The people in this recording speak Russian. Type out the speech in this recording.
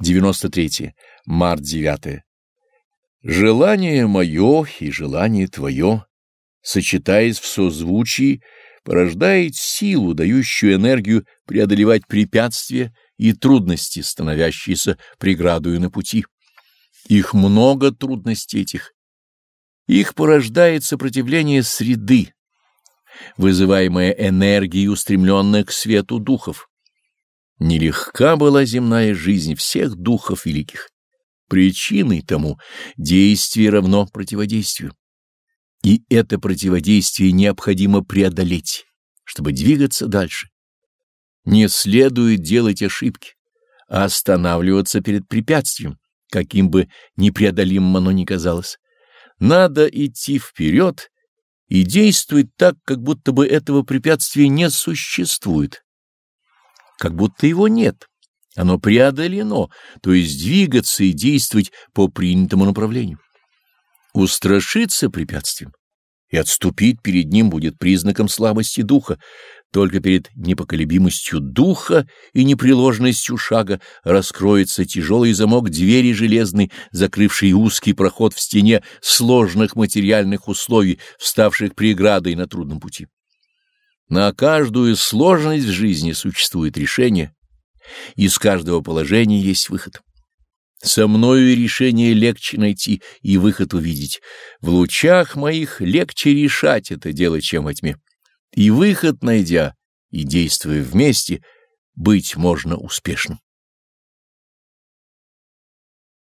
93. Март 9. Желание мое и желание твое, сочетаясь в созвучии, порождает силу, дающую энергию преодолевать препятствия и трудности, становящиеся преградою на пути. Их много трудностей этих. Их порождает сопротивление среды, вызываемое энергией, устремленной к свету духов. Нелегка была земная жизнь всех духов великих. Причиной тому действие равно противодействию. И это противодействие необходимо преодолеть, чтобы двигаться дальше. Не следует делать ошибки, а останавливаться перед препятствием, каким бы непреодолимым оно ни казалось. Надо идти вперед и действовать так, как будто бы этого препятствия не существует, как будто его нет. Оно преодолено, то есть двигаться и действовать по принятому направлению. Устрашиться препятствием и отступить перед ним будет признаком слабости духа. Только перед непоколебимостью духа и непреложностью шага раскроется тяжелый замок двери железной, закрывший узкий проход в стене сложных материальных условий, вставших преградой на трудном пути. На каждую сложность в жизни существует решение, из каждого положения есть выход. Со мною решение легче найти и выход увидеть. В лучах моих легче решать это дело, чем во тьме. И выход найдя, и действуя вместе, быть можно успешным.